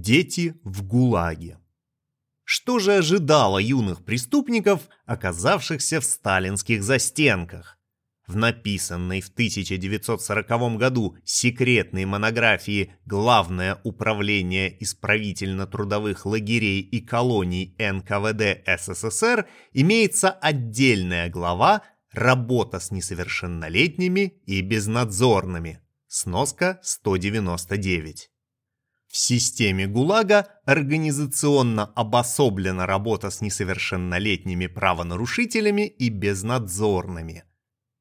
Дети в ГУЛАГе. Что же ожидало юных преступников, оказавшихся в сталинских застенках? В написанной в 1940 году секретной монографии «Главное управление исправительно-трудовых лагерей и колоний НКВД СССР» имеется отдельная глава «Работа с несовершеннолетними и безнадзорными». Сноска 199. В системе ГУЛАГа организационно обособлена работа с несовершеннолетними правонарушителями и безнадзорными.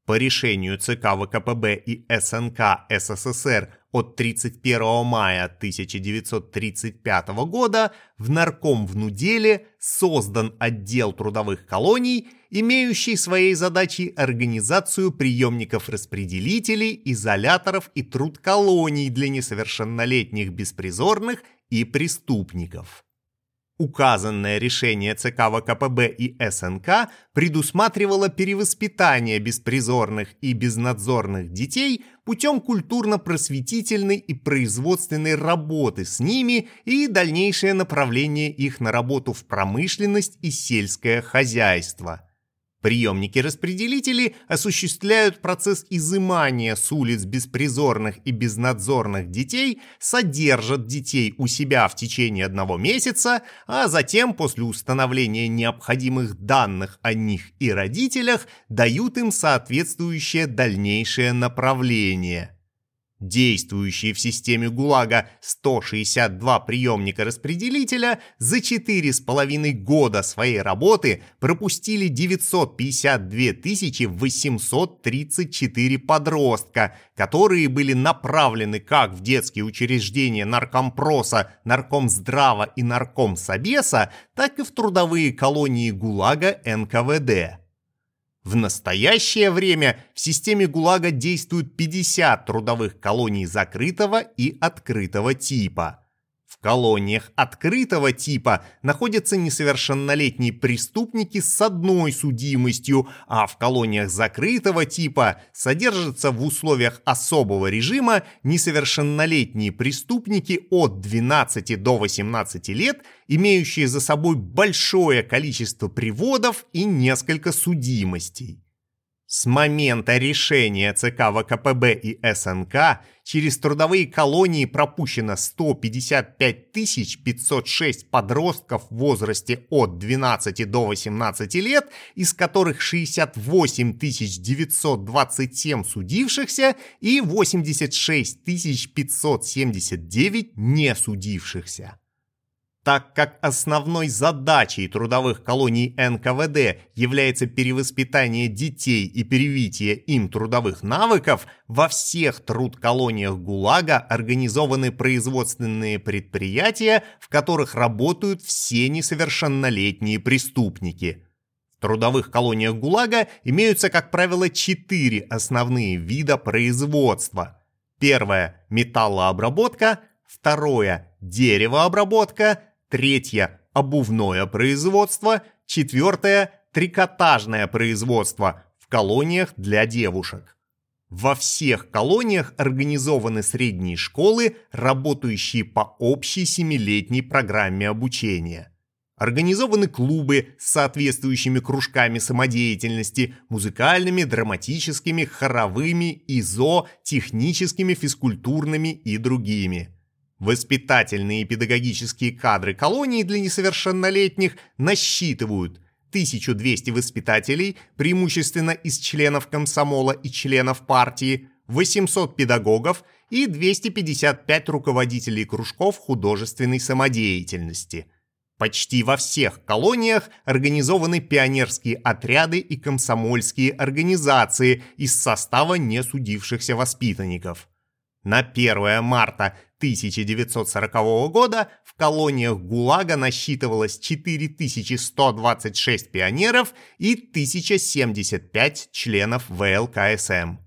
По решению ЦК ВКПБ и СНК СССР от 31 мая 1935 года в Наркомвнуделе создан отдел трудовых колоний, имеющий своей задачей организацию приемников-распределителей, изоляторов и труд колоний для несовершеннолетних беспризорных и преступников. Указанное решение ЦК ВКПБ и СНК предусматривало перевоспитание беспризорных и безнадзорных детей путем культурно-просветительной и производственной работы с ними и дальнейшее направление их на работу в промышленность и сельское хозяйство – Приемники-распределители осуществляют процесс изымания с улиц беспризорных и безнадзорных детей, содержат детей у себя в течение одного месяца, а затем, после установления необходимых данных о них и родителях, дают им соответствующее дальнейшее направление. Действующие в системе ГУЛАГа 162 приемника-распределителя за 4,5 года своей работы пропустили 952 834 подростка, которые были направлены как в детские учреждения Наркомпроса, Наркомздрава и Наркомсобеса, так и в трудовые колонии ГУЛАГа НКВД. В настоящее время в системе ГУЛАГа действуют 50 трудовых колоний закрытого и открытого типа. В колониях открытого типа находятся несовершеннолетние преступники с одной судимостью, а в колониях закрытого типа содержатся в условиях особого режима несовершеннолетние преступники от 12 до 18 лет, имеющие за собой большое количество приводов и несколько судимостей. С момента решения ЦК ВКПБ и СНК через трудовые колонии пропущено 155 506 подростков в возрасте от 12 до 18 лет, из которых 68 927 судившихся и 86 579 не судившихся так как основной задачей трудовых колоний НКВД является перевоспитание детей и перевитие им трудовых навыков, во всех труд-колониях ГУЛАГа организованы производственные предприятия, в которых работают все несовершеннолетние преступники. В трудовых колониях ГУЛАГа имеются, как правило, четыре основные вида производства. Первое – металлообработка, второе – деревообработка – третье – обувное производство, четвертое – трикотажное производство в колониях для девушек. Во всех колониях организованы средние школы, работающие по общей семилетней программе обучения. Организованы клубы с соответствующими кружками самодеятельности, музыкальными, драматическими, хоровыми, ИЗО, техническими, физкультурными и другими – Воспитательные и педагогические кадры колонии для несовершеннолетних насчитывают 1200 воспитателей, преимущественно из членов комсомола и членов партии, 800 педагогов и 255 руководителей кружков художественной самодеятельности. Почти во всех колониях организованы пионерские отряды и комсомольские организации из состава несудившихся воспитанников. На 1 марта 1940 года в колониях ГУЛАГа насчитывалось 4126 пионеров и 1075 членов ВЛКСМ.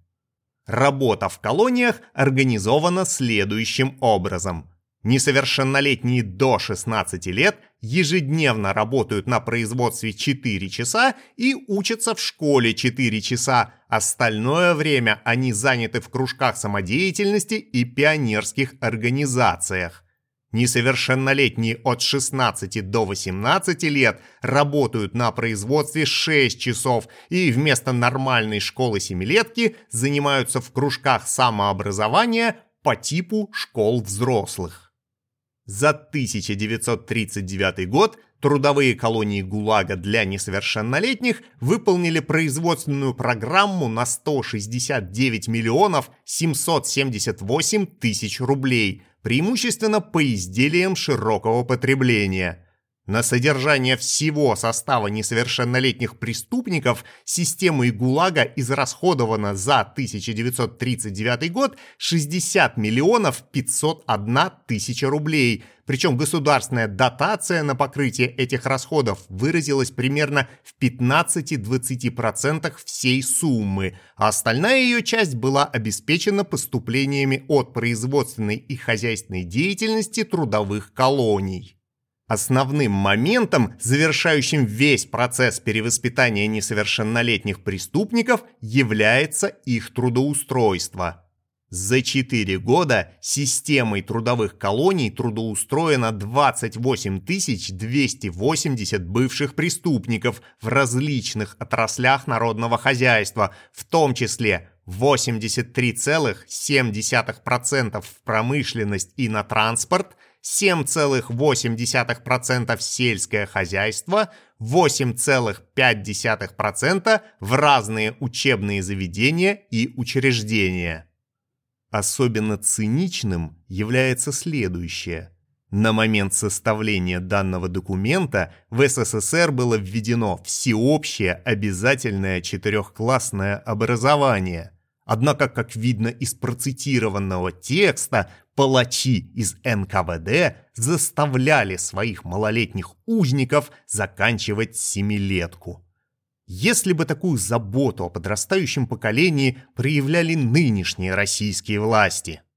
Работа в колониях организована следующим образом. Несовершеннолетние до 16 лет ежедневно работают на производстве 4 часа и учатся в школе 4 часа. Остальное время они заняты в кружках самодеятельности и пионерских организациях. Несовершеннолетние от 16 до 18 лет работают на производстве 6 часов и вместо нормальной школы семилетки занимаются в кружках самообразования по типу школ взрослых. За 1939 год трудовые колонии ГУЛАГа для несовершеннолетних выполнили производственную программу на 169 миллионов 778 тысяч рублей – преимущественно по изделиям широкого потребления. На содержание всего состава несовершеннолетних преступников системой ГУЛАГа израсходовано за 1939 год 60 миллионов 501 тысяча рублей, причем государственная дотация на покрытие этих расходов выразилась примерно в 15-20% всей суммы, а остальная ее часть была обеспечена поступлениями от производственной и хозяйственной деятельности трудовых колоний. Основным моментом, завершающим весь процесс перевоспитания несовершеннолетних преступников, является их трудоустройство. За 4 года системой трудовых колоний трудоустроено 28 280 бывших преступников в различных отраслях народного хозяйства, в том числе 83,7% в промышленность и на транспорт – 7,8% в сельское хозяйство, 8,5% в разные учебные заведения и учреждения. Особенно циничным является следующее. На момент составления данного документа в СССР было введено всеобщее обязательное четырехклассное образование – Однако, как видно из процитированного текста, палачи из НКВД заставляли своих малолетних узников заканчивать семилетку. Если бы такую заботу о подрастающем поколении проявляли нынешние российские власти –